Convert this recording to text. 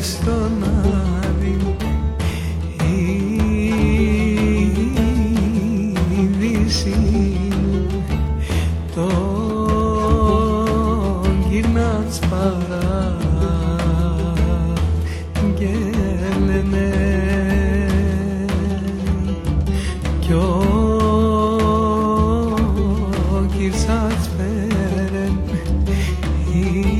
στον You.